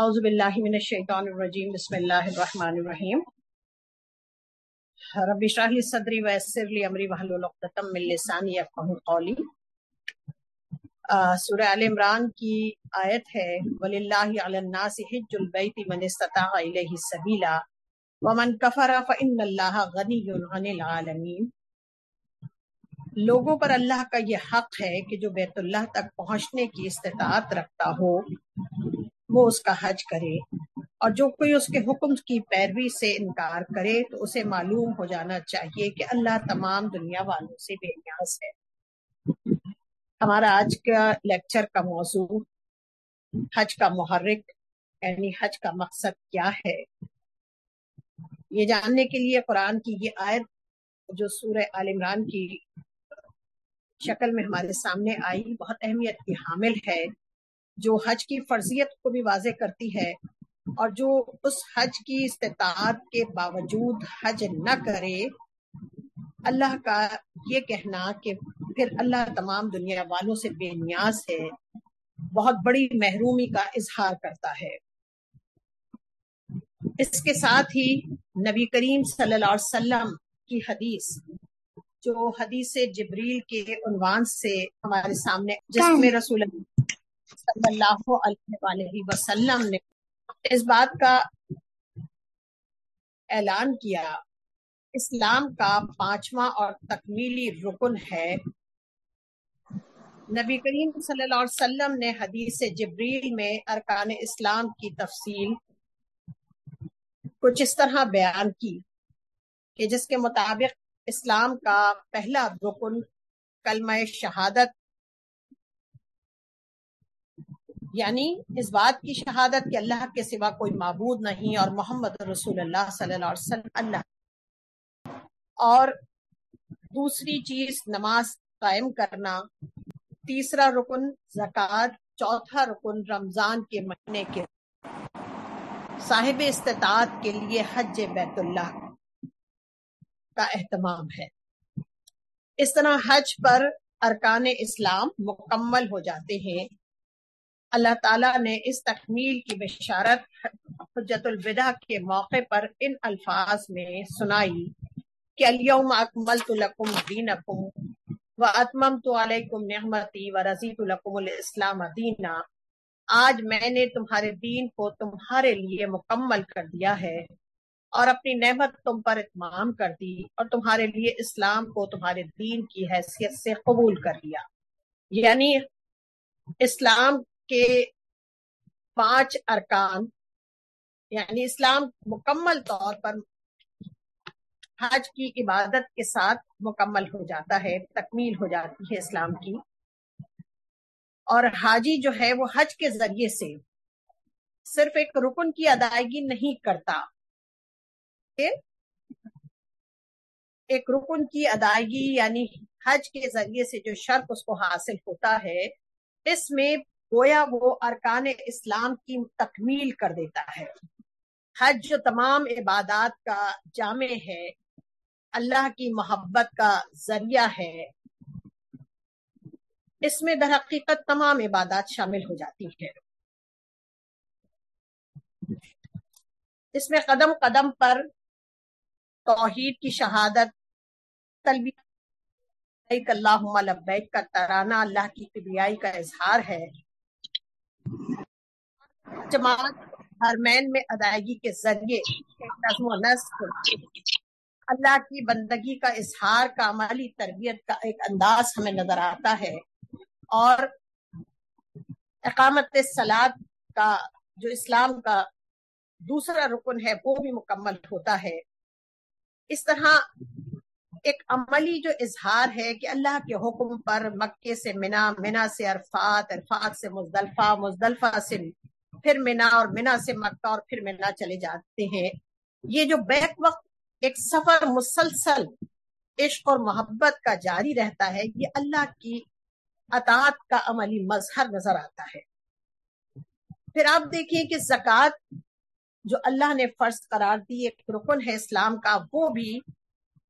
اعوذ باللہ من الشیطان الرجیم، بسم اللہ الرحمن الرحیم۔ رب اشرح لی صدری ویسر لی امری، واحلل عقدۃ من لسانی یفقهوا قولی۔ سورہ آل عمران کی آیت ہے وللہ علی الناس حج البیت من استطاع الیہ سبیلا ومن کفر فان اللہ غنی عن العالمین لوگوں پر اللہ کا یہ حق ہے کہ جو بیت اللہ تک پہنچنے کی استطاعت رکھتا ہو۔ وہ اس کا حج کرے۔ اور جو کوئی اس کے حکم کی پیروی سے انکار کرے تو اسے معلوم ہو جانا چاہیے کہ اللہ تمام دنیا والوں سے بے نیاز ہے۔ ہمارا آج کا لیکچر کا موضوع حج کا محرک یعنی حج کا مقصد کیا ہے؟ یہ جاننے کے لیے قرآن کی یہ آیت جو سورہ عال عمران کی شکل میں ہمارے سامنے آئی، بہت اہمیت کی حامل ہے۔ جو حج کی فرضیت کو بھی واضح کرتی ہے اور جو اس حج کی استطاعت کے باوجود حج نہ کرے اللہ کا یہ کہنا کہ پھر اللہ تمام دنیا والوں سے بے نیاز ہے بہت بڑی محرومی کا اظہار کرتا ہے۔ اس کے ساتھ ہی نبی کریم صلی اللہ علیہ وسلم کی حدیث جو حدیث جبریل کے عنوان سے ہمارے سامنے جس میں رسول صلی اللہ علیہ وآلہ وسلم نے اس بات کا اعلان کیا۔ اسلام کا پانچواں اور تکمیلی رکن ہے۔ نبی کریم صلی اللہ علیہ وسلم نے حدیث جبریل میں ارکان اسلام کی تفصیل کچھ اس طرح بیان کی کہ جس کے مطابق اسلام کا پہلا رکن کلمہ شہادت یعنی اس بات کی شہادت کہ اللہ کے سوا کوئی معبود نہیں اور محمد رسول اللہ صلی اللہ علیہ وسلم اللہ۔ اور دوسری چیز نماز قائم کرنا، تیسرا رکن زکوٰۃ، چوتھا رکن رمضان کے مہینے کے۔ صاحب استطاعت کے لیے حج بیت اللہ کا اہتمام ہے۔ اس طرح حج پر ارکان اسلام مکمل ہو جاتے ہیں۔ اللہ تعالیٰ نے اس تکمیل کی بشارت حجت الوداع کے موقع پر ان الفاظ میں سنائی کہ الیوم اکملت لکم دینکم و اتممت علیکم نعمتی و رضیت لکم الاسلام دینا۔ آج میں نے تمہارے دین کو تمہارے لیے مکمل کر دیا ہے اور اپنی نعمت تم پر اتمام کر دی اور تمہارے لیے اسلام کو تمہارے دین کی حیثیت سے قبول کر لیا۔ یعنی اسلام کے پانچ ارکان یعنی اسلام مکمل طور پر حج کی عبادت کے ساتھ مکمل ہو جاتا ہے، تکمیل ہو جاتی ہے اسلام کی۔ اور حاجی جو ہے وہ حج کے ذریعے سے صرف ایک رکن کی ادائیگی نہیں کرتا ایک رکن کی ادائیگی یعنی حج کے ذریعے سے جو شرط اس کو حاصل ہوتا ہے، اس میں گویا وہ ارکان اسلام کی تکمیل کر دیتا ہے۔ حج جو تمام عبادات کا جامع ہے، اللہ کی محبت کا ذریعہ ہے، اس میں در حقیقت تمام عبادات شامل ہو جاتی ہے اس میں قدم قدم پر توحید کی شہادت تلبیہ اللہ لبیک کا ترانہ اللہ کی کبریائی کا اظہار ہے۔ جماعت حرمین میں ادائیگی کے ذریعے نظم و نسق، اللہ کی بندگی کا اظہار کا عملی تربیت کا ایک انداز ہمیں نظر آتا ہے اور اقامت سلاد کا جو اسلام کا دوسرا رکن ہے، وہ بھی مکمل ہوتا ہے۔ اس طرح ایک عملی جو اظہار ہے کہ اللہ کے حکم پر مکے سے منا منا سے عرفات عرفات سے مزدلفہ مزدلفہ سے پھر منا اور منا سے مکہ اور پھر منا چلے جاتے ہیں۔ یہ جو بیک وقت ایک سفر مسلسل عشق اور محبت کا جاری رہتا ہے، یہ اللہ کی اطاعت کا عملی مظہر نظر آتا ہے۔ پھر آپ دیکھیں کہ زکوٰۃ جو اللہ نے فرض قرار دی، ایک رکن ہے اسلام کا، وہ بھی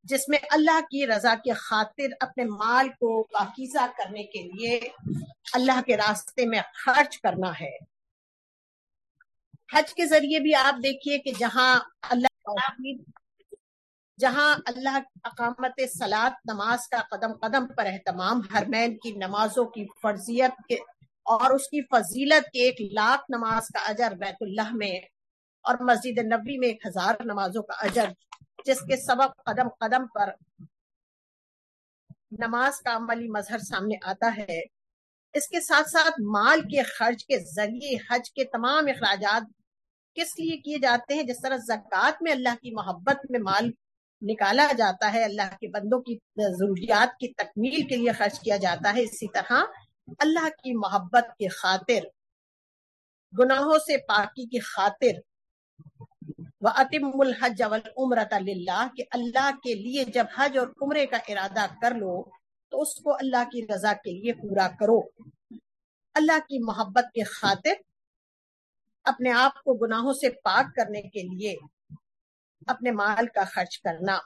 جس میں اللہ کی رضا کی خاطر اپنے مال کو پاکیزہ کرنے کے لیے اللہ کے راستے میں خرچ کرنا ہے۔ حج کے ذریعے بھی آپ دیکھیے کہ جہاں اللہ جہاں اللہ اقامت سلاد نماز کا قدم قدم پر اہتمام حرمین کی نمازوں کی فرضیت کے اور اس کی فضیلت کے ایک لاکھ نماز کا اجر بیت اللہ میں اور مسجد نبی میں ایک ہزار نمازوں کا اجر، جس کے سبب قدم قدم پر نماز کا عملی مظہر سامنے آتا ہے۔ اس کے ساتھ ساتھ مال کے خرچ کے ذریعے حج کے تمام اخراجات کس لیے کیے جاتے ہیں؟ جس طرح زکوٰۃ میں اللہ کی محبت میں مال نکالا جاتا ہے، اللہ کے بندوں کی ضروریات کی تکمیل کے لیے خرچ کیا جاتا ہے، اسی طرح اللہ کی محبت کی خاطر، گناہوں سے پاکی کی خاطر۔ الحج عمرت اللہ کہ اللہ کے لیے جب حج اور عمرے کا ارادہ کر لو، تو اس کو اللہ کی رضا کے لیے پورا کرو۔ اللہ کی محبت کے خاطر اپنے آپ کو گناہوں سے پاک کرنے کے لیے اپنے مال کا خرچ کرنا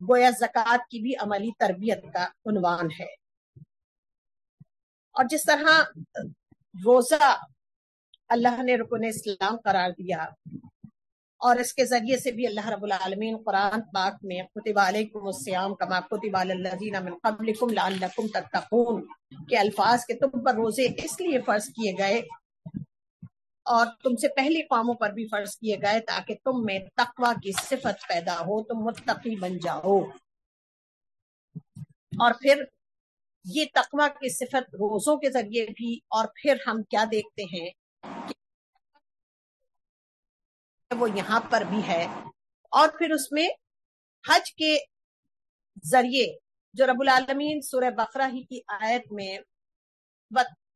گویا زکوٰۃ کی بھی عملی تربیت کا عنوان ہے۔ اور جس طرح روزہ اللہ نے رکن اسلام قرار دیا اور اس کے ذریعے سے بھی اللہ رب العالمین قرآن پاک میں قطب علیکم السیام کما قطب الذین من قبلکم لعلکم تتقون کے الفاظ کے تم پر روزے اس لیے فرض کیے گئے اور تم سے پہلی قوموں پر بھی فرض کیے گئے تاکہ تم میں تقوی کی صفت پیدا ہو، تم متقی بن جاؤ۔ اور پھر یہ تقوی کی صفت روزوں کے ذریعے بھی، اور پھر ہم کیا دیکھتے ہیں کہ وہ یہاں پر بھی ہے۔ اور پھر اس میں حج کے ذریعے جو رب العالمین سورہ بقرہ ہی کی آیت میں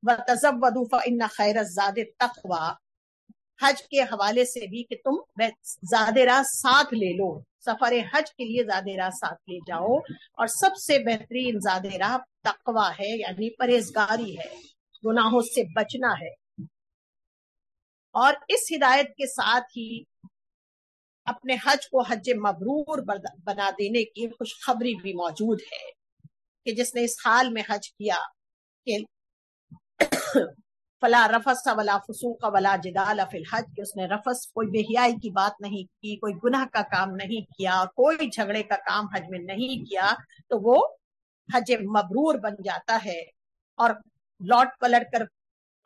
ان خیر زاد تقوا حج کے حوالے سے بھی کہ تم زیادہ ساتھ لے لو۔ سفر حج کے لیے زیادہ راہ ساتھ لے جاؤ۔ اور سب سے بہترین زیادہ راہ تقوا ہے یعنی پرہیزگاری ہے۔ گناہوں سے بچنا ہے۔ اور اس ہدایت کے ساتھ ہی اپنے حج کو حج مبرور بنا دینے کی خوشخبری بھی موجود ہے کہ جس نے اس حال میں حج کیا کہ فلا رفس ولا فسوق ولا جدال فی الحج، کہ اس نے رفس کوئی بہیائی کی بات نہیں کی، کوئی گناہ کا کام نہیں کیا، کوئی جھگڑے کا کام حج میں نہیں کیا، تو وہ حج مبرور بن جاتا ہے اور لوٹ پلٹ کر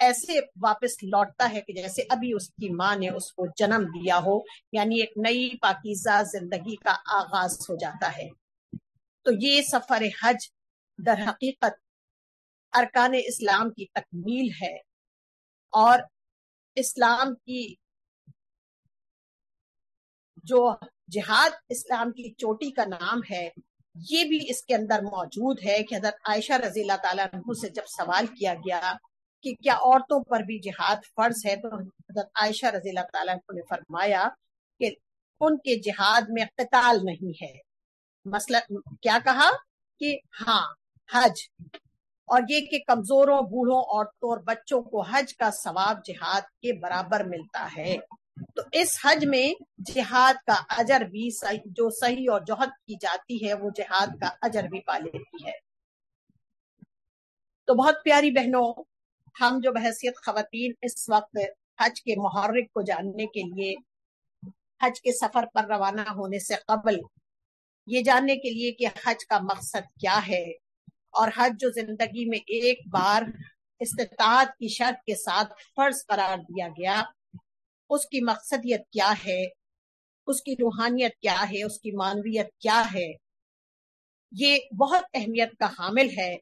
ایسے واپس لوٹتا ہے کہ جیسے ابھی اس کی ماں نے اس کو جنم دیا ہو یعنی ایک نئی پاکیزہ زندگی کا آغاز ہو جاتا ہے۔ تو یہ سفر حج در حقیقت ارکان اسلام کی تکمیل ہے اور اسلام کی جو جہاد اسلام کی چوٹی کا نام ہے، یہ بھی اس کے اندر موجود ہے کہ حضرت عائشہ رضی اللہ تعالیٰ عنہ سے جب سوال کیا گیا کہ کیا عورتوں پر بھی جہاد فرض ہے، تو حضرت عائشہ رضی اللہ تعالیٰ عنہ نے فرمایا کہ ان کے جہاد میں قتال نہیں ہے۔ مسئلہ، کیا کہا؟ کہ ہاں حج۔ اور یہ کہ کمزوروں، بوڑھوں، عورتوں اور بچوں کو حج کا ثواب جہاد کے برابر ملتا ہے۔ تو اس حج میں جہاد کا اجر بھی جو صحیح اور جوہد کی جاتی ہے، وہ جہاد کا اجر بھی پا لیتی ہے۔ تو بہت پیاری بہنوں، ہم جو بحثیت خواتین اس وقت حج کے محرک کو جاننے کے لیے حج کے سفر پر روانہ ہونے سے قبل یہ جاننے کے لیے کہ حج کا مقصد کیا ہے۔ اور حج جو زندگی میں ایک بار استطاعت کی شرط کے ساتھ فرض قرار دیا گیا، اس کی مقصدیت کیا ہے؟ اس کی روحانیت کیا ہے؟ اس کی معنویت کیا ہے؟ یہ بہت اہمیت کا حامل ہے۔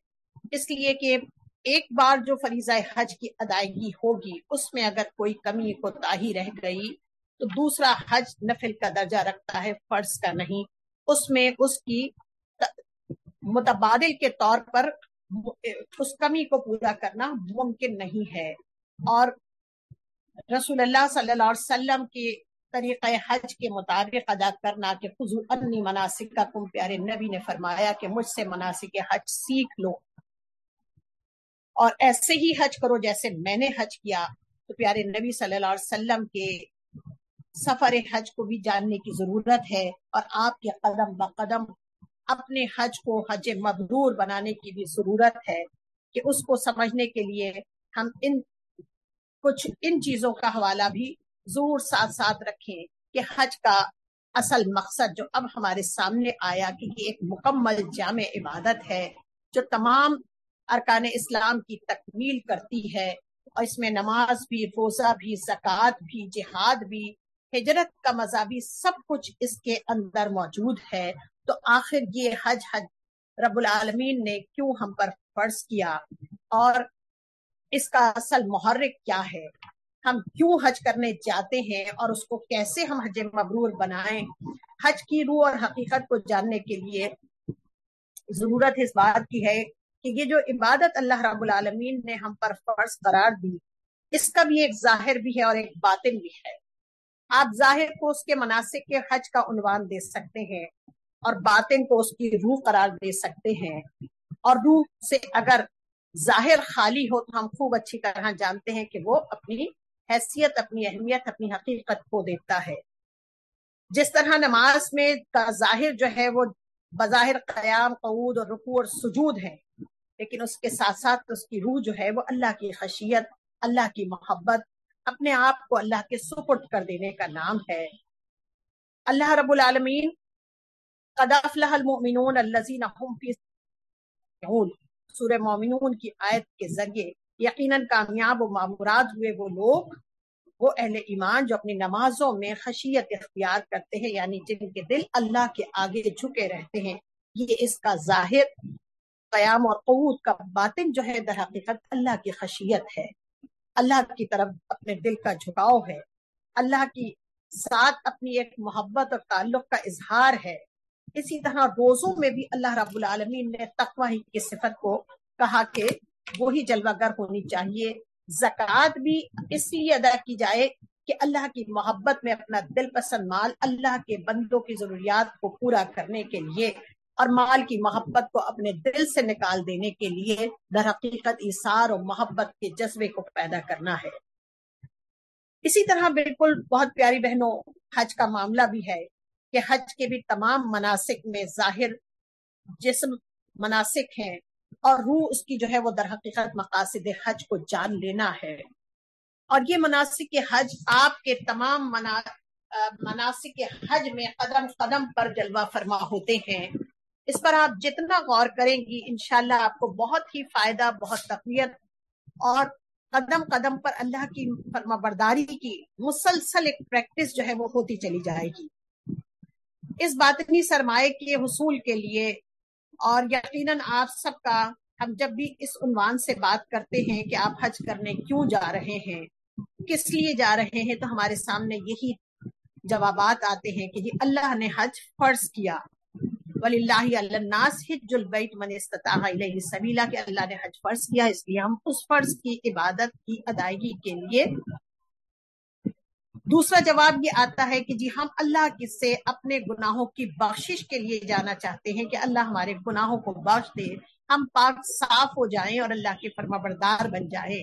اس لیے کہ ایک بار جو فریضہ حج کی ادائیگی ہوگی، اس میں اگر کوئی کمی کو تاہی رہ گئی، تو دوسرا حج نفل کا درجہ رکھتا ہے، فرض کا نہیں۔ اس میں اس کی متبادل کے طور پر اس کمی کو پورا کرنا ممکن نہیں ہے۔ اور رسول اللہ صلی اللہ علیہ وسلم کے طریقہ حج کے مطابق ادا کرنا کہ فضول انی مناسب کا کم پیارے نبی نے فرمایا کہ مجھ سے مناسب حج سیکھ لو۔ اور ایسے ہی حج کرو جیسے میں نے حج کیا۔ تو پیارے نبی صلی اللہ علیہ وسلم کے سفر حج کو بھی جاننے کی ضرورت ہے اور آپ کے قدم بقدم اپنے حج کو حج مبرور بنانے کی بھی ضرورت ہے کہ اس کو سمجھنے کے لیے ہم ان کچھ ان چیزوں کا حوالہ بھی ضرور ساتھ ساتھ رکھیں کہ حج کا اصل مقصد جو اب ہمارے سامنے آیا کہ یہ ایک مکمل جامع عبادت ہے جو تمام ارکان اسلام کی تکمیل کرتی ہے اور اس میں نماز بھی، روزہ بھی، زکوٰۃ بھی، جہاد بھی، ہجرت کا مزہ بھی سب کچھ اس کے اندر موجود ہے۔ تو آخر یہ حج حج رب العالمین نے کیوں ہم پر فرض کیا؟ اور اس کا اصل محرک کیا ہے؟ ہم کیوں حج کرنے جاتے ہیں اور اس کو کیسے ہم حج مبرور بنائیں؟ حج کی روح اور حقیقت کو جاننے کے لیے ضرورت اس بات کی ہے کہ یہ جو عبادت اللہ رب العالمین نے ہم پر فرض قرار دی، اس کا بھی ایک ظاہر بھی ہے اور ایک باطن بھی ہے۔ آپ ظاہر کو اس کے مناسب کے حج کا عنوان دے سکتے ہیں۔ اور باطن کو اس کی روح قرار دے سکتے ہیں۔ اور روح سے اگر ظاہر خالی ہو تو ہم خوب اچھی طرح جانتے ہیں کہ وہ اپنی حیثیت، اپنی اہمیت، اپنی حقیقت کو دیتا ہے۔ جس طرح نماز میں کا ظاہر جو ہے وہ بظاہر قیام، قعود اور رکوع اور سجود ہے، لیکن اس کے ساتھ ساتھ اس کی روح جو ہے وہ اللہ کی خشیت، اللہ کی محبت، اپنے آپ کو اللہ کے سپرد کر دینے کا نام ہے۔ اللہ رب العالمین قد افلح المؤمنون الذين هم في سورہ مومنون کی آیت کے ذریعے یقیناً کامیاب و معمورات ہوئے وہ لوگ، وہ اہل ایمان جو اپنی نمازوں میں خشیت اختیار کرتے ہیں یعنی جن کے دل اللہ کے آگے جھکے رہتے ہیں۔ یہ اس کا ظاہر، قیام اور قوت کا باطن جو ہے، در حقیقت اللہ کی خشیت ہے۔ اللہ کی طرف اپنے دل کا جھکاؤ ہے۔ اللہ کی ساتھ اپنی ایک محبت اور تعلق کا اظہار ہے۔ اسی طرح روزوں میں بھی اللہ رب العالمین نے تقوی کی صفت کو کہا کہ وہی جلوہ گر ہونی چاہیے۔ زکوٰۃ بھی اس لیے ادا کی جائے کہ اللہ کی محبت میں اپنا دل پسند مال اللہ کے بندوں کی ضروریات کو پورا کرنے کے لیے اور مال کی محبت کو اپنے دل سے نکال دینے کے لیے در حقیقت اثار اور محبت کے جذبے کو پیدا کرنا ہے۔ اسی طرح بالکل بہت پیاری بہنوں، حج کا معاملہ بھی ہے۔ کہ حج کے بھی تمام مناسک میں ظاہر جسم مناسک ہیں اور روح اس کی جو ہے وہ در حقیقت مقاصد حج کو جان لینا ہے۔ اور یہ مناسب حج آپ کے تمام مناسب حج میں قدم قدم پر جلوہ فرما ہوتے ہیں۔ اس پر آپ جتنا غور کریں گی انشاءاللہ آپ کو بہت ہی فائدہ، بہت تقویت اور قدم قدم پر اللہ کی فرما برداری کی مسلسل ایک پریکٹس جو ہے وہ ہوتی چلی جائے گی۔ اس باطنی سرمایہ کے حصول کے لیے اور یقیناً آپ سب کا ہم جب بھی اس عنوان سے بات کرتے ہیں کہ آپ حج کرنے کیوں جا رہے ہیں، کس لیے جا رہے ہیں، تو ہمارے سامنے یہی جوابات آتے ہیں کہ جی اللہ نے حج فرض کیا۔ ولی اللہ الناس حج البیت من استطاع علیہ سبیلا کہ اللہ نے حج فرض کیا۔ اس لیے ہم اس فرض کی عبادت کی ادائیگی کے لیے دوسرا جواب یہ آتا ہے کہ جی ہم اللہ کس سے اپنے گناہوں کی بخشش کے لیے جانا چاہتے ہیں کہ اللہ ہمارے گناہوں کو بخش دے، ہم پاک صاف ہو جائیں اور اللہ کے فرما بردار بن جائے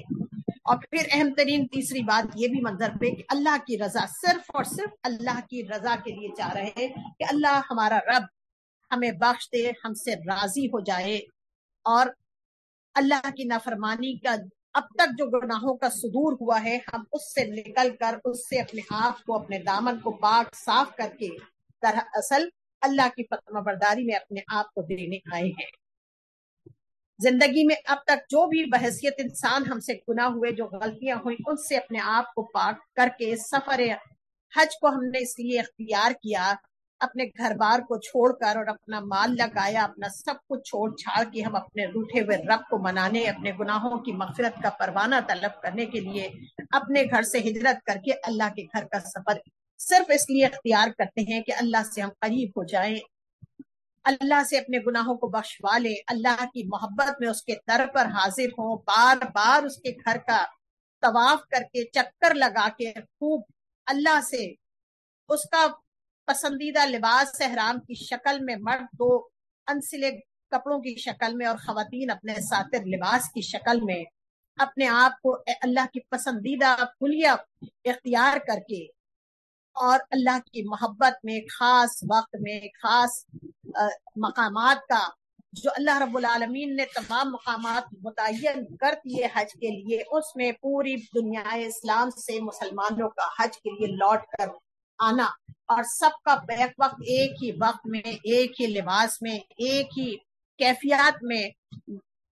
اور پھر اہم ترین تیسری بات یہ بھی منظر پہ کہ اللہ کی رضا صرف اور صرف اللہ کی رضا کے لیے چاہ رہے ہیں کہ اللہ ہمارا رب ہمیں بخش دے، ہم سے راضی ہو جائے۔ اور اللہ کی نافرمانی کا اب تک جو گناہوں کا صدور ہوا ہے، ہم اس سے نکل کر اس سے اپنے آپ کو، اپنے دامن کو پاک، صاف کر کے دراصل اللہ کی فتم برداری میں اپنے آپ کو دینے آئے ہیں۔ زندگی میں اب تک جو بھی بحثیت انسان ہم سے گناہ ہوئے، جو غلطیاں ہوئی ان سے اپنے آپ کو پاک کر کے سفر حج کو ہم نے اس لیے اختیار کیا اپنے گھر بار کو چھوڑ کر اور اپنا مال لگایا، اپنا سب کچھ چھوڑ چھاڑ کے ہم اپنے روٹے ہوئے رب کو منانے، اپنے گناہوں کی مغفرت کا پروانہ طلب کرنے کے لیے اپنے گھر سے ہجرت کر کے اللہ کے گھر کا سفر صرف اس لیے اختیار کرتے ہیں کہ اللہ سے ہم قریب ہو جائیں، اللہ سے اپنے گناہوں کو بخشوا لے اللہ کی محبت میں اس کے در پر حاضر ہوں، بار بار اس کے گھر کا طواف کر کے، چکر لگا کے، خوب اللہ سے اس کا پسندیدہ لباس احرام کی شکل میں مرد دو انسلے کپڑوں کی شکل میں اور خواتین اپنے ساتر لباس کی شکل میں اپنے آپ کو اللہ کی پسندیدہ کلیہ اختیار کر کے اور اللہ کی محبت میں خاص وقت میں خاص مقامات کا، جو اللہ رب العالمین نے تمام مقامات متعین کر دیے حج کے لیے، اس میں پوری دنیا اسلام سے مسلمانوں کا حج کے لیے لوٹ کر آنا۔ اور سب کا بیک وقت ایک ہی وقت میں، ایک ہی لباس میں، ایک ہی کیفیات میں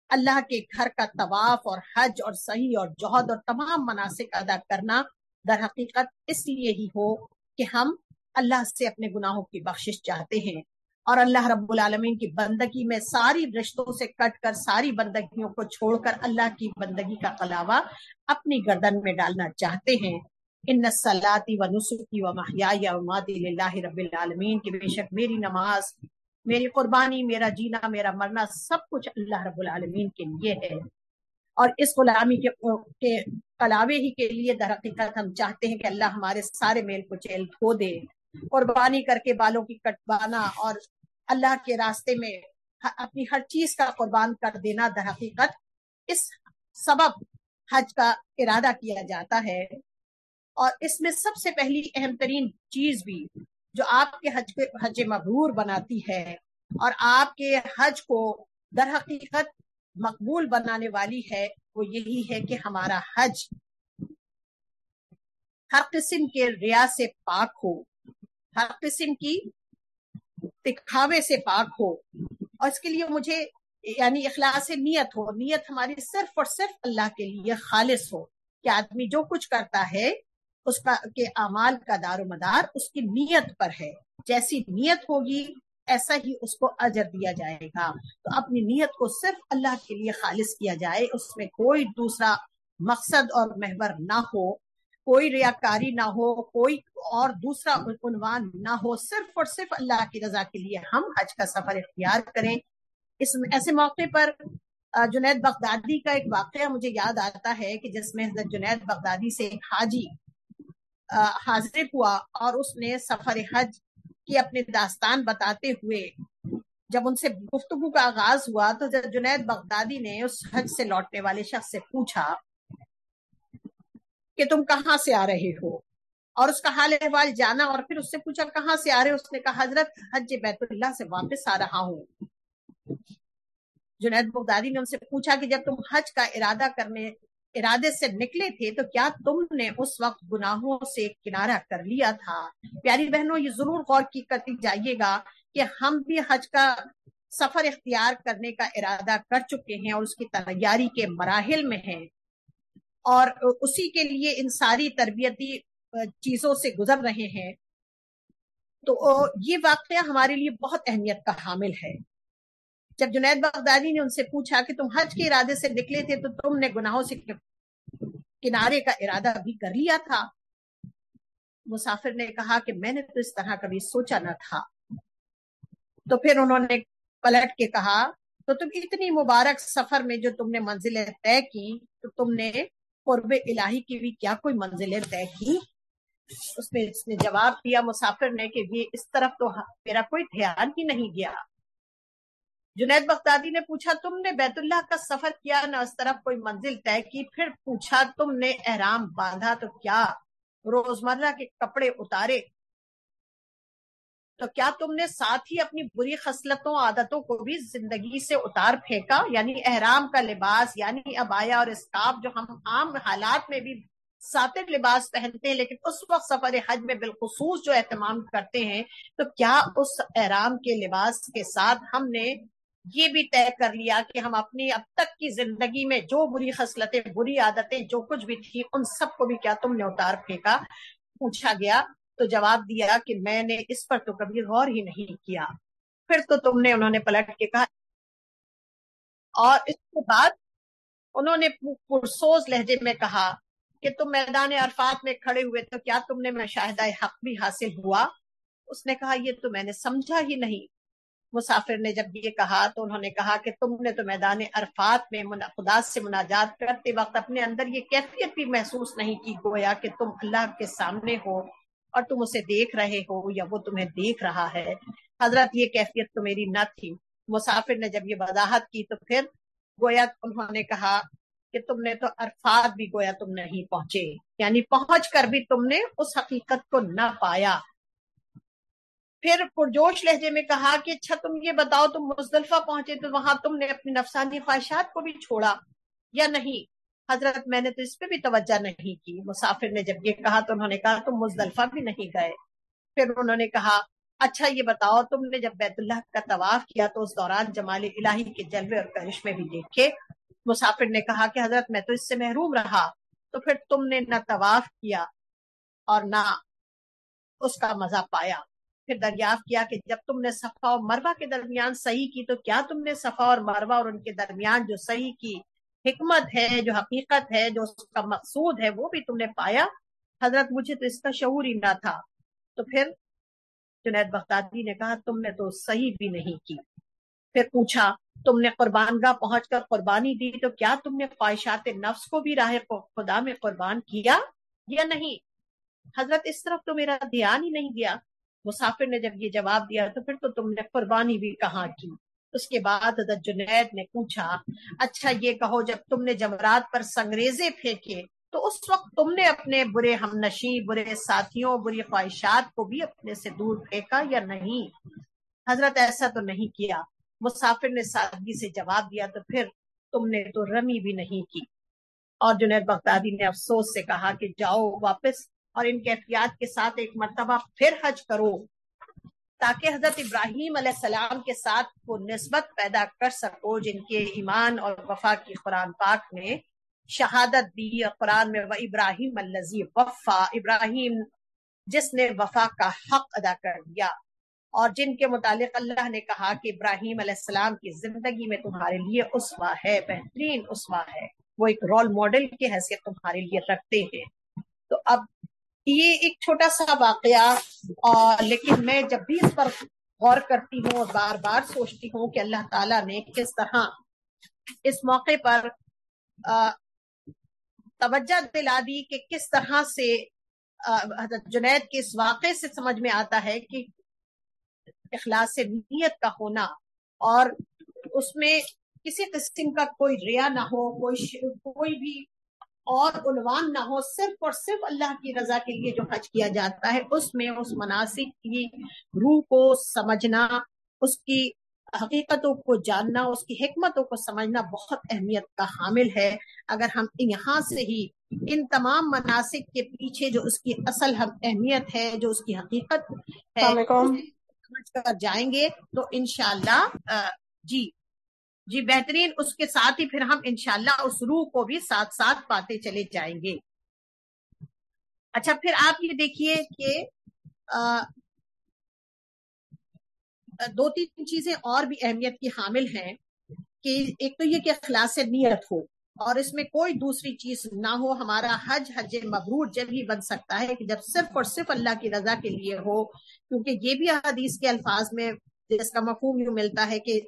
اللہ کے گھر کا طواف اور حج اور صحیح اور جوہد اور تمام مناسب ادا کرنا در حقیقت اس لیے ہی ہو کہ ہم اللہ سے اپنے گناہوں کی بخشش چاہتے ہیں۔ اور اللہ رب العالمین کی بندگی میں ساری رشتوں سے کٹ کر، ساری بندگیوں کو چھوڑ کر اللہ کی بندگی کا قلاوہ اپنی گردن میں ڈالنا چاہتے ہیں۔ ان سلاتی و نسخی و محیا رب العالمین کی بے شک میری نماز، میری قربانی، میرا جینا، میرا مرنا، سب کچھ اللہ رب العالمین کے لیے ہے۔ اور اس غلامی کے قلاوے ہی کے لیے در حقیقت ہم چاہتے ہیں کہ اللہ ہمارے سارے میل کو چیل دھو دے۔ قربانی کر کے بالوں کی کٹوانا اور اللہ کے راستے میں اپنی ہر چیز کا قربان کر دینا در حقیقت اس سبب حج کا ارادہ کیا جاتا ہے۔ اور اس میں سب سے پہلی اہم ترین چیز بھی جو آپ کے حج حج مبرور بناتی ہے اور آپ کے حج کو در حقیقت مقبول بنانے والی ہے، وہ یہی ہے کہ ہمارا حج ہر قسم کے ریا سے پاک ہو، ہر قسم کی دکھاوے سے پاک ہو۔ اور اس کے لیے مجھے یعنی اخلاص نیت ہو، نیت ہماری صرف اور صرف اللہ کے لیے خالص ہو کہ آدمی جو کچھ کرتا ہے اس کا کے اعمال کا دار و مدار اس کی نیت پر ہے۔ جیسی نیت ہوگی، ایسا ہی اس کو اجر دیا جائے گا۔ تو اپنی نیت کو صرف اللہ کے لیے خالص کیا جائے، اس میں کوئی دوسرا مقصد اور محور نہ ہو، کوئی ریاکاری نہ ہو، کوئی اور دوسرا عنوان نہ ہو، صرف اور صرف اللہ کی رضا کے لیے ہم حج کا سفر اختیار کریں۔ اس ایسے موقع پر جنید بغدادی کا ایک واقعہ مجھے یاد آتا ہے کہ جس میں حضرت جنید بغدادی سے ایک حاجی حاضر ہوا اور اس نے سفر حج کی اپنے داستان بتاتے ہوئے جب ان سے گفتگو کا آغاز ہوا تو جنید بغدادی نے اس حج سے لوٹنے والے شخص سے پوچھا کہ تم کہاں سے آ رہے ہو؟ اور اس کا حال احوال جانا اور پھر اس سے پوچھا کہاں سے آ رہے اس نے کہا، حضرت، حج بیت اللہ سے واپس آ رہا ہوں۔ جنید بغدادی نے ان سے پوچھا کہ جب تم حج کا ارادہ کرنے ارادے سے نکلے تھے تو کیا تم نے اس وقت گناہوں سے کنارہ کر لیا تھا؟ پیاری بہنوں، یہ ضرور غور کی کرتی جائیے گا کہ ہم بھی حج کا سفر اختیار کرنے کا ارادہ کر چکے ہیں اور اس کی تیاری کے مراحل میں ہیں۔ اور اسی کے لیے ان ساری تربیتی چیزوں سے گزر رہے ہیں۔ تو یہ واقعہ ہمارے لیے بہت اہمیت کا حامل ہے۔ جب جنید بغدادی نے ان سے پوچھا کہ تم حج کے ارادے سے نکلے تھے تو تم نے گناہوں سے کنارے کا ارادہ بھی کر لیا تھا۔ مسافر نے کہا کہ میں نے تو اس طرح کبھی سوچا نہ تھا۔ تو پھر انہوں نے پلٹ کے کہا، تو تم اتنی مبارک سفر میں جو تم نے منزلیں طے کی تو تم نے قرب الہی کی بھی کیا کوئی منزلیں طے کی اس نے اس نے جواب دیا مسافر نے کہ یہ اس طرف تو میرا کوئی دھیان ہی نہیں گیا۔ جنید بختادی نے پوچھا، تم نے بیت اللہ کا سفر کیا؟ نہ اس طرف کوئی منزل طے کی۔ پھر پوچھا، تم نے احرام باندھا تو کیا؟ روزمرہ کے کپڑے اتارے۔ تو کیا تم نے ساتھ ہی اپنی بری خصلتوں، عادتوں کو بھی زندگی سے اتار پھینکا؟ یعنی احرام کا لباس یعنی ابایا اور اسکاف جو ہم عام حالات میں بھی ساتر لباس پہنتے ہیں، لیکن اس وقت سفر حج میں بالخصوص جو اہتمام کرتے ہیں، تو کیا اس احرام کے لباس کے ساتھ ہم نے یہ بھی طے کر لیا کہ ہم اپنی اب تک کی زندگی میں جو بری خصلتیں، بری عادتیں، جو کچھ بھی تھی، ان سب کو بھی کیا تم نے اتار پھینکا؟ پوچھا گیا، تو جواب دیا کہ میں نے اس پر تو کبھی غور ہی نہیں کیا۔ پھر تو تم نے، انہوں نے پلٹ کے کہا۔ اور اس کے بعد انہوں نے پرسوز لہجے میں کہا کہ تم میدان عرفات میں کھڑے ہوئے تو کیا تم نے مشاہدہ حق بھی حاصل ہوا؟ اس نے کہا، یہ تو میں نے سمجھا ہی نہیں۔ مسافر نے جب یہ کہا تو انہوں نے کہا کہ تم نے تو میدان عرفات میں خدا سے مناجات کرتے وقت اپنے اندر یہ کیفیت بھی محسوس نہیں کی، گویا کہ تم اللہ کے سامنے ہو اور تم اسے دیکھ رہے ہو یا وہ تمہیں دیکھ رہا ہے۔ حضرت، یہ کیفیت تو میری نہ تھی۔ مسافر نے جب یہ وضاحت کی تو پھر گویا انہوں نے کہا کہ تم نے تو عرفات بھی گویا تم نہیں پہنچے یعنی پہنچ کر بھی تم نے اس حقیقت کو نہ پایا۔ پھر پرجوش لہجے میں کہا کہ اچھا تم یہ بتاؤ تم مزدلفہ پہنچے تو وہاں تم نے اپنی نفسانی خواہشات کو بھی چھوڑا یا نہیں؟ حضرت میں نے تو اس پہ بھی توجہ نہیں کی۔ مسافر نے جب یہ کہا تو انہوں نے کہا تم مزدلفہ بھی نہیں گئے۔ پھر انہوں نے کہا اچھا یہ بتاؤ، تم نے جب بیت اللہ کا طواف کیا تو اس دوران جمال الہی کے جلوے اور کرشمے بھی دیکھے۔ مسافر نے کہا کہ حضرت میں تو اس سے محروم رہا، تو پھر تم نے نہ طواف کیا اور نہ اس کا مزہ پایا۔ پھر دریافت کیا کہ جب تم نے صفا اور مروا کے درمیان صحیح کی تو کیا تم نے صفا اور مروا اور ان کے درمیان جو صحیح کی حکمت ہے، جو حقیقت ہے، جو اس کا مقصود ہے، وہ بھی تم نے پایا؟ حضرت، مجھے تو اس کا شعور ہی نہ تھا۔ تو پھر جنید بختادی نے کہا، تم نے تو صحیح بھی نہیں کی۔ پھر پوچھا، تم نے قربان گاہ پہنچ کر قربانی دی تو کیا تم نے خواہشات نفس کو بھی راہ خدا میں قربان کیا یا نہیں؟ حضرت، اس طرف تو میرا دھیان ہی نہیں دیا مسافر نے جب یہ جواب دیا تو پھر تو تم نے قربانی بھی کہاں کی؟ اس کے بعد حضرت جنید نے پوچھا اچھا یہ کہو جب تم نے جمرات پر سنگریزے پھینکے تو اس وقت تم نے اپنے برے ہم نشی، برے ساتھیوں، بری خواہشات کو بھی اپنے سے دور پھینکا یا نہیں؟ حضرت ایسا تو نہیں کیا۔ مسافر نے سادگی سے جواب دیا تو پھر تم نے تو رمی بھی نہیں کی۔ اور جنید بغدادی نے افسوس سے کہا کہ جاؤ واپس اور ان کیفیات کے ساتھ ایک مرتبہ پھر حج کرو تاکہ حضرت ابراہیم علیہ السلام کے ساتھ وہ نسبت پیدا کر سکو جن کے ایمان اور وفا کی قرآن پاک میں شہادت دی، قرآن میں وہ ابراہیم الزی وفا، ابراہیم جس نے وفا کا حق ادا کر دیا۔ اور جن کے متعلق اللہ نے کہا کہ ابراہیم علیہ السلام کی زندگی میں تمہارے لیے اسوا ہے، بہترین اسوا ہے۔ وہ ایک رول ماڈل کی حیثیت تمہارے لیے رکھتے ہیں۔ تو اب یہ ایک چھوٹا سا واقعہ لیکن میں جب بھی اس پر غور کرتی ہوں اور بار بار سوچتی ہوں کہ اللہ تعالیٰ نے کس طرح اس موقع پر توجہ دلا دی کہ کس طرح سے حضرت جنید کے اس واقعے سے سمجھ میں آتا ہے کہ اخلاص نیت کا ہونا اور اس میں کسی قسم کا کوئی ریا نہ ہو، کوئی کوئی بھی اور عنوان نہ ہو صرف اور صرف اللہ کی رضا کے لیے جو حج کیا جاتا ہے اس میں اس مناسب کی روح کو سمجھنا اس کی حقیقتوں کو جاننا اس کی حکمتوں کو سمجھنا بہت اہمیت کا حامل ہے۔ اگر ہم یہاں سے ہی ان تمام مناسب کے پیچھے جو اس کی اصل اہمیت ہے جو اس کی حقیقت ہے سمجھ کر جائیں گے تو انشاءاللہ جی۔ جی بہترین اس کے ساتھ ہی پھر ہم انشاءاللہ اس روح کو بھی ساتھ ساتھ پاتے چلے جائیں گے۔ اچھا پھر آپ یہ دیکھیے کہ دو تین چیزیں اور بھی اہمیت کی حامل ہیں کہ ایک تو یہ کہ اخلاص نیت ہو اور اس میں کوئی دوسری چیز نہ ہو۔ ہمارا حج حج مبرور جب ہی بن سکتا ہے کہ جب صرف اور صرف اللہ کی رضا کے لیے ہو، کیونکہ یہ بھی حدیث کے الفاظ میں جس کا مفہوم یوں ملتا ہے کہ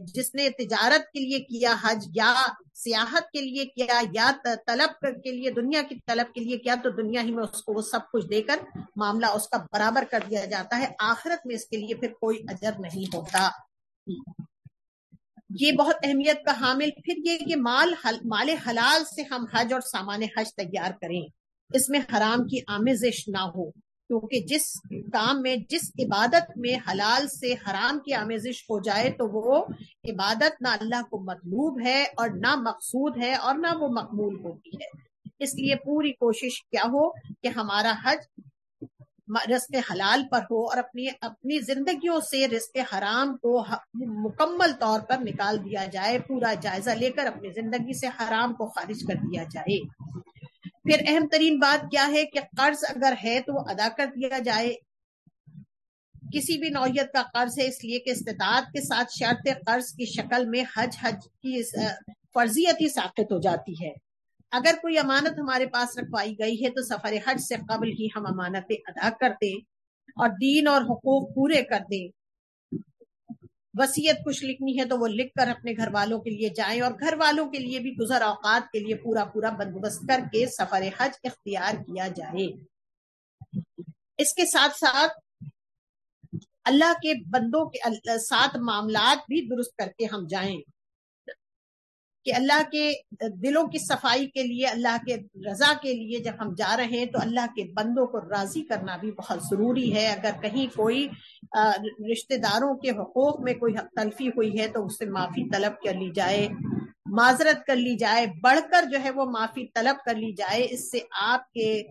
جس نے تجارت کے لیے کیا، حج یا سیاحت کے لیے کیا یا طلب کے لیے، دنیا کی طلب کے لیے کیا، تو دنیا ہی میں اس کو وہ سب کچھ دے کر معاملہ اس کا برابر کر دیا جاتا ہے۔ آخرت میں اس کے لیے پھر کوئی اجر نہیں ہوتا۔ یہ بہت اہمیت کا حامل۔ پھر یہ کہ مال مال حلال سے ہم حج اور سامان حج تیار کریں۔ اس میں حرام کی آمیزش نہ ہو۔ کیونکہ جس کام میں، جس عبادت میں حلال سے حرام کی آمیزش ہو جائے تو وہ عبادت نہ اللہ کو مطلوب ہے اور نہ مقصود ہے اور نہ وہ مقبول ہوتی ہے۔ اس لیے پوری کوشش کیا ہو کہ ہمارا حج رزق حلال پر ہو اور اپنی اپنی زندگیوں سے رزق حرام کو مکمل طور پر نکال دیا جائے، پورا جائزہ لے کر اپنی زندگی سے حرام کو خارج کر دیا جائے۔ پھر اہم ترین بات کیا ہے کہ قرض اگر ہے تو وہ ادا کر دیا جائے۔ کسی بھی نوعیت کا قرض ہے، اس لیے کہ استطاعت کے ساتھ شرط قرض کی شکل میں حج حج کی فرضیت ہی ساقت ہو جاتی ہے۔ اگر کوئی امانت ہمارے پاس رکھوائی گئی ہے تو سفر حج سے قبل ہی ہم امانتیں ادا کر دیں اور دین اور حقوق پورے کر دیں۔ وسیعت کچھ لکھنی ہے تو وہ لکھ کر اپنے گھر والوں کے لیے جائیں اور گھر والوں کے لیے بھی گزر اوقات کے لیے پورا پورا بندوبست کر کے سفر حج اختیار کیا جائے۔ اس کے ساتھ ساتھ اللہ کے بندوں کے ساتھ معاملات بھی درست کر کے ہم جائیں۔ کہ اللہ کے دلوں کی صفائی کے لیے، اللہ کے رضا کے لیے جب ہم جا رہے ہیں، تو اللہ کے بندوں کو راضی کرنا بھی بہت ضروری ہے۔ اگر کہیں کوئی رشتہ داروں کے حقوق میں کوئی حق تلفی ہوئی ہے، تو اس سے معافی طلب کر لی جائے، معذرت کر لی جائے، بڑھ کر جو ہے وہ معافی طلب کر لی جائے۔ اس سے آپ کے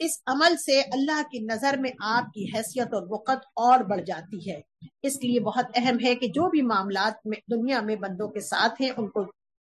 اس عمل سے اللہ کی نظر میں آپ کی حیثیت اور وقت اور بڑھ جاتی ہے۔ اس لیے بہت اہم ہے کہ جو بھی معاملات میں دنیا میں بندوں کے ساتھ ہیں، ان کو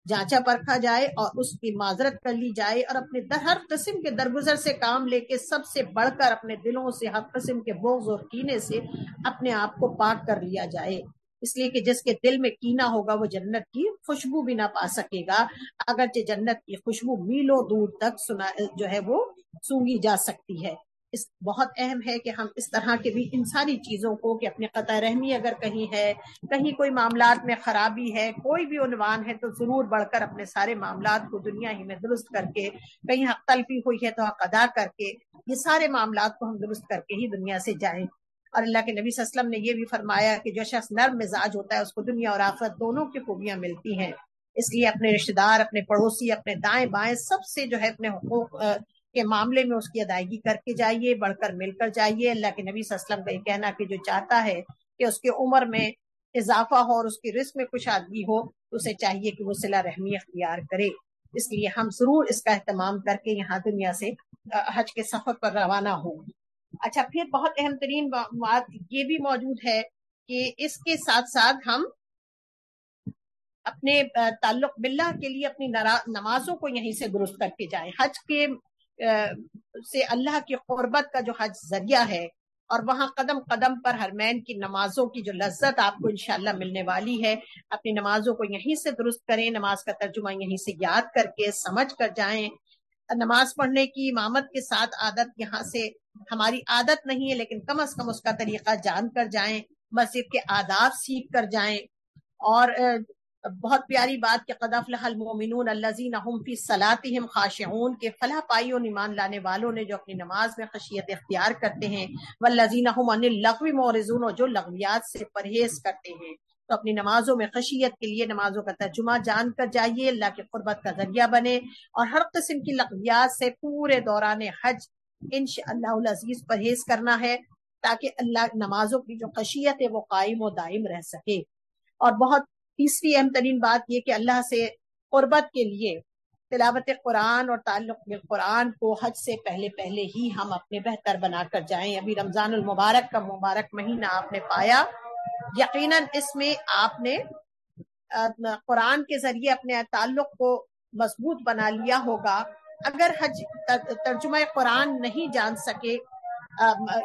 جانچا پرکھا جائے اور اس کی معذرت کر لی جائے اور اپنے در، ہر قسم کے درگزر سے کام لے کے سب سے بڑھ کر اپنے دلوں سے، ہر قسم کے بوغ اور کینے سے اپنے آپ کو پاک کر لیا جائے۔ اس لیے کہ جس کے دل میں کینا ہوگا وہ جنت کی خوشبو بھی نہ پا سکے گا۔ اگرچہ جنت کی خوشبو میلوں دور تک سنا جو ہے وہ سونگی جا سکتی ہے۔ اس بہت اہم ہے کہ ہم اس طرح کے بھی ان ساری چیزوں کو کہ اپنے قطع رحمی اگر کہیں ہے، کہیں کوئی معاملات میں خرابی ہے، کوئی بھی عنوان ہے تو ضرور بڑھ کر اپنے سارے معاملات کو دنیا ہی میں درست کر کے، کہیں حق تلفی ہوئی ہے تو حق ادا کر کے، یہ سارے معاملات کو ہم درست کر کے ہی دنیا سے جائیں۔ اور اللہ کے نبی صلی اللہ علیہ وسلم نے یہ بھی فرمایا کہ جو شخص نرم مزاج ہوتا ہے، اس کو دنیا اور آخرت دونوں کی خوبیاں ملتی ہیں۔ اس لیے اپنے رشتے دار، اپنے پڑوسی، اپنے دائیں بائیں سب سے جو ہے اپنے حقوق کے معاملے میں اس کی ادائیگی کر کے جائیے، بڑھ کر مل کر جائیے۔ اللہ کے نبی صلی اللہ علیہ وسلم کا یہ کہنا کہ جو چاہتا ہے کہ اس کی عمر میں اضافہ ہو اور اس کی رزق میں کچھ آدمی ہو تو اسے چاہیے کہ وہ صلح رحمی اختیار کرے۔ اس لیے ہم ضرور اس کا اہتمام کر کے یہاں دنیا سے حج کے سفر پر روانہ ہوں۔ اچھا پھر بہت اہم ترین بات یہ بھی موجود ہے کہ اس کے ساتھ ساتھ ہم اپنے تعلق باللہ کے لیے اپنی نمازوں کو یہیں سے درست کر کے جائیں۔ حج کے سے اللہ کی قربت کا جو حج ذریعہ ہے اور وہاں قدم قدم پر ہرمین کی نمازوں کی جو لذت آپ کو انشاءاللہ ملنے والی ہے، اپنی نمازوں کو یہیں سے درست کریں، نماز کا ترجمہ یہیں سے یاد کر کے، سمجھ کر جائیں۔ نماز پڑھنے کی امامت کے ساتھ عادت یہاں سے ہماری عادت نہیں ہے، لیکن کم از کم اس کا طریقہ جان کر جائیں، مسجد کے آداب سیکھ کر جائیں۔ اور بہت پیاری بات کہ قدف المومنون الذین هم فی صلاتهم خاشعون کے فلاح پائی ایمان لانے والوں نے جو اپنی نماز میں خشیت اختیار کرتے ہیں والذین هم عن اللغو معرضون اور جو لغویات سے پرہیز کرتے ہیں۔ تو اپنی نمازوں میں خشیت کے لیے نمازوں کا ترجمہ جان کر جائیے، اللہ کی قربت کا ذریعہ بنے اور ہر قسم کی لغویات سے پورے دوران حج انشاءاللہ العزیز پرہیز کرنا ہے تاکہ اللہ نمازوں کی جو خشیت ہے وہ قائم و دائم رہ سکے۔ اور بہت تیسری اہم ترین بات یہ کہ اللہ سے قربت کے لیے تلاوت قرآن اور تعلق بالقرآن کو حج سے پہلے پہلے ہی ہم اپنے بہتر بنا کر جائیں۔ ابھی رمضان المبارک کا مبارک مہینہ آپ نے پایا۔ یقیناً اس میں آپ نے قرآن کے ذریعے اپنے تعلق کو مضبوط بنا لیا ہوگا۔ اگر حج ترجمہ قرآن نہیں جان سکے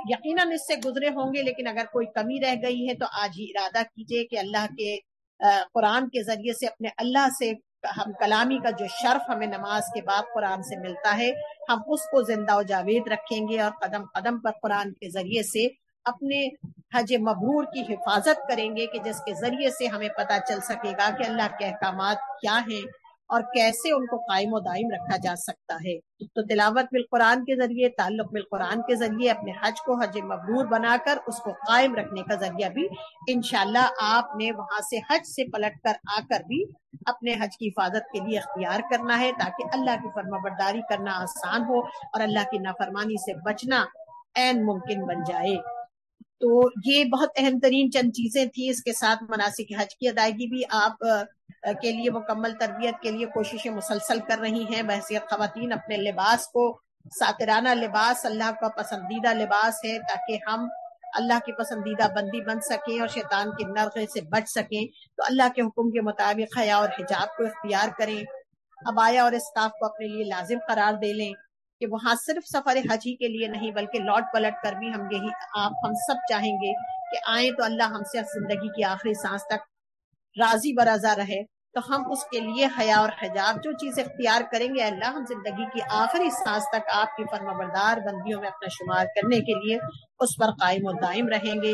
یقیناً اس سے گزرے ہوں گے، لیکن اگر کوئی کمی رہ گئی ہے تو آج ہی ارادہ کیجیے کہ اللہ کے قرآن کے ذریعے سے، اپنے اللہ سے ہم کلامی کا جو شرف ہمیں نماز کے بعد قرآن سے ملتا ہے، ہم اس کو زندہ و جاوید رکھیں گے اور قدم قدم پر قرآن کے ذریعے سے اپنے حج مبرور کی حفاظت کریں گے کہ جس کے ذریعے سے ہمیں پتہ چل سکے گا کہ اللہ کے احکامات کیا ہیں اور کیسے ان کو قائم و دائم رکھا جا سکتا ہے۔ تو تلاوت بالقرآن کے ذریعے، تعلق بالقرآن کے ذریعے، اپنے حج کو حج مبرور بنا کر اس کو قائم رکھنے کا ذریعہ بھی انشاءاللہ آپ نے وہاں سے حج سے پلٹ کر آ کر بھی اپنے حج کی حفاظت کے لیے اختیار کرنا ہے تاکہ اللہ کی فرما برداری کرنا آسان ہو اور اللہ کی نافرمانی سے بچنا عین ممکن بن جائے۔ تو یہ بہت اہم ترین چند چیزیں تھیں اس کے ساتھ مناسب حج کی ادائیگی بھی آپ کے لیے مکمل تربیت کے لیے کوششیں مسلسل کر رہی ہیں۔ بحثیت خواتین اپنے لباس کو ساترانہ لباس، اللہ کا پسندیدہ لباس ہے تاکہ ہم اللہ کی پسندیدہ بندی بن سکیں اور شیطان کے نرغے سے بچ سکیں۔ تو اللہ کے حکم کے مطابق حیا اور حجاب کو اختیار کریں۔ ابایا اور اسکاف کو اپنے لیے لازم قرار دے لیں۔ کہ وہاں صرف سفر حج ہی کے لیے نہیں بلکہ لوٹ پلٹ کر بھی ہم یہی آپ ہم سب چاہیں گے کہ آئیں تو اللہ ہم سے زندگی کی آخری سانس تک راضی برضا رہے۔ تو ہم اس کے لیے حیا اور حجاب جو چیز اختیار کریں گے، اللہ ہم زندگی کی آخری سانس تک آپ کی فرما بردار بندیوں میں اپنا شمار کرنے کے لیے اس پر قائم و دائم رہیں گے۔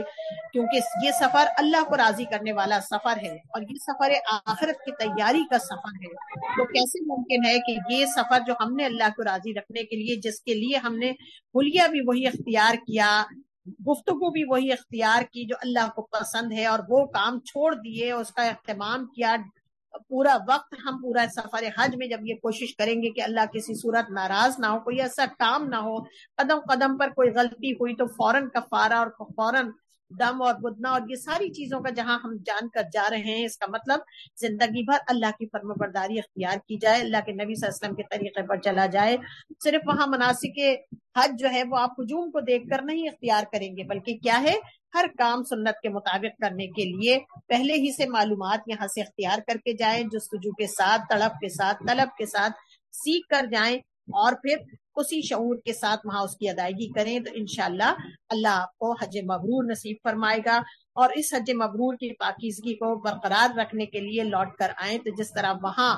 کیونکہ یہ سفر اللہ کو راضی کرنے والا سفر ہے اور یہ سفر آخرت کی تیاری کا سفر ہے۔ تو کیسے ممکن ہے کہ یہ سفر جو ہم نے اللہ کو راضی رکھنے کے لیے، جس کے لیے ہم نے حلیہ بھی وہی اختیار کیا، گفتگو بھی وہی اختیار کی جو اللہ کو پسند ہے اور وہ کام چھوڑ دیے، اس کا اہتمام کیا پورا وقت ہم پورا سفر حج میں جب یہ کوشش کریں گے کہ اللہ کسی صورت ناراض نہ ہو، کوئی ایسا کام نہ ہو، قدم قدم پر کوئی غلطی ہوئی تو فوراً کفارہ اور فوراً دم اور بدنا اور یہ ساری چیزوں کا جہاں ہم جان کر جا رہے ہیں، اس کا مطلب زندگی بھر اللہ کی فرم برداری اختیار کی جائے، اللہ کے نبی صلی اللہ علیہ وسلم کے طریقے پر چلا جائے۔ صرف وہاں مناسب حج جو ہے وہ آپ ہجوم کو دیکھ کر نہیں اختیار کریں گے، بلکہ کیا ہے؟ ہر کام سنت کے مطابق کرنے کے لیے پہلے ہی سے معلومات یہاں سے اختیار کر کے جائیں، جستجو کے ساتھ تڑپ کے ساتھ، طلب کے ساتھ سیکھ کر جائیں اور پھر اسی شعور کے ساتھ وہاں اس کی ادائیگی کریں۔ تو انشاءاللہ اللہ آپ کو حج مبرور نصیب فرمائے گا اور اس حج مبرور کی پاکیزگی کو برقرار رکھنے کے لیے لوٹ کر آئیں۔ تو جس طرح وہاں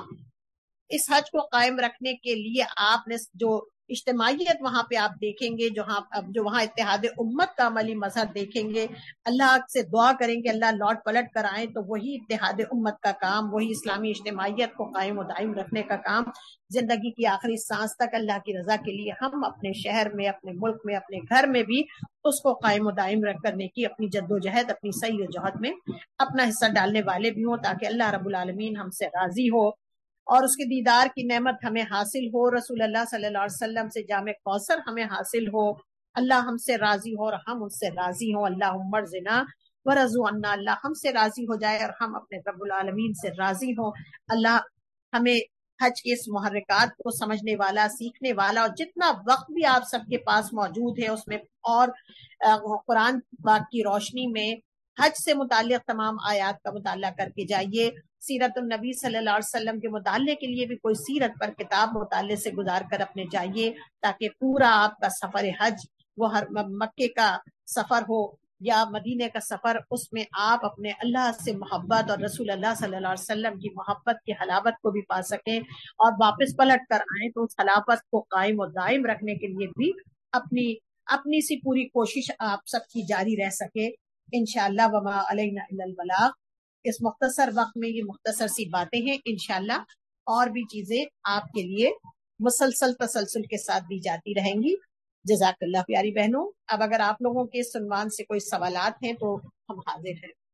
اس حج کو قائم رکھنے کے لیے آپ نے جو اجتماعیت وہاں پہ آپ دیکھیں گے، جو ہاں، جو وہاں اتحاد امت کا عملی مظہر دیکھیں گے، اللہ سے دعا کریں گے اللہ لوٹ پلٹ کر آئیں تو وہی اتحاد امت کا کام، وہی اسلامی اجتماعیت کو قائم و دائم رکھنے کا کام، زندگی کی آخری سانس تک اللہ کی رضا کے لیے ہم اپنے شہر میں، اپنے ملک میں، اپنے گھر میں بھی اس کو قائم و دائم رکھ کرنے کی اپنی جد و جہد اپنی صحیح و جہد میں اپنا حصہ ڈالنے والے بھی ہوں تاکہ اللہ رب العالمین ہم سے راضی ہو۔ اور اس کے دیدار کی نعمت ہمیں حاصل ہو، رسول اللہ صلی اللہ علیہ وسلم سے جامع کوثر ہمیں حاصل ہو۔ اللہ ہم سے راضی ہو اور ہم اس سے راضی ہوں۔ اللہ عمر زنا و رضو اللہ اللہ ہم سے راضی ہو جائے اور ہم اپنے رب العالمین سے راضی ہوں۔ اللہ ہمیں حج کے اس محرکات کو سمجھنے والا، سیکھنے والا اور جتنا وقت بھی آپ سب کے پاس موجود ہے، اس میں اور قرآن پاک کی روشنی میں حج سے متعلق تمام آیات کا مطالعہ کر کے جائیے۔ سیرت النبی صلی اللہ علیہ وسلم کے مطالعے کے لیے بھی کوئی سیرت پر کتاب مطالعے سے گزار کر اپنے جائیے تاکہ پورا آپ کا سفر حج، وہ ہر مکے کا سفر ہو یا مدینے کا سفر، اس میں آپ اپنے اللہ سے محبت اور رسول اللہ صلی اللہ علیہ وسلم کی محبت کی حلاوت کو بھی پا سکیں اور واپس پلٹ کر آئیں تو اس حلاوت کو قائم و دائم رکھنے کے لیے بھی اپنی اپنی سی پوری کوشش آپ سب کی جاری رہ سکے۔ انشاءاللہ وما علینا البلاغ۔ اس مختصر وقت میں یہ مختصر سی باتیں ہیں، انشاءاللہ اور بھی چیزیں آپ کے لیے مسلسل تسلسل کے ساتھ دی جاتی رہیں گی۔ جزاک اللہ پیاری بہنوں۔ اب اگر آپ لوگوں کے سنوان سے کوئی سوالات ہیں تو ہم حاضر ہیں۔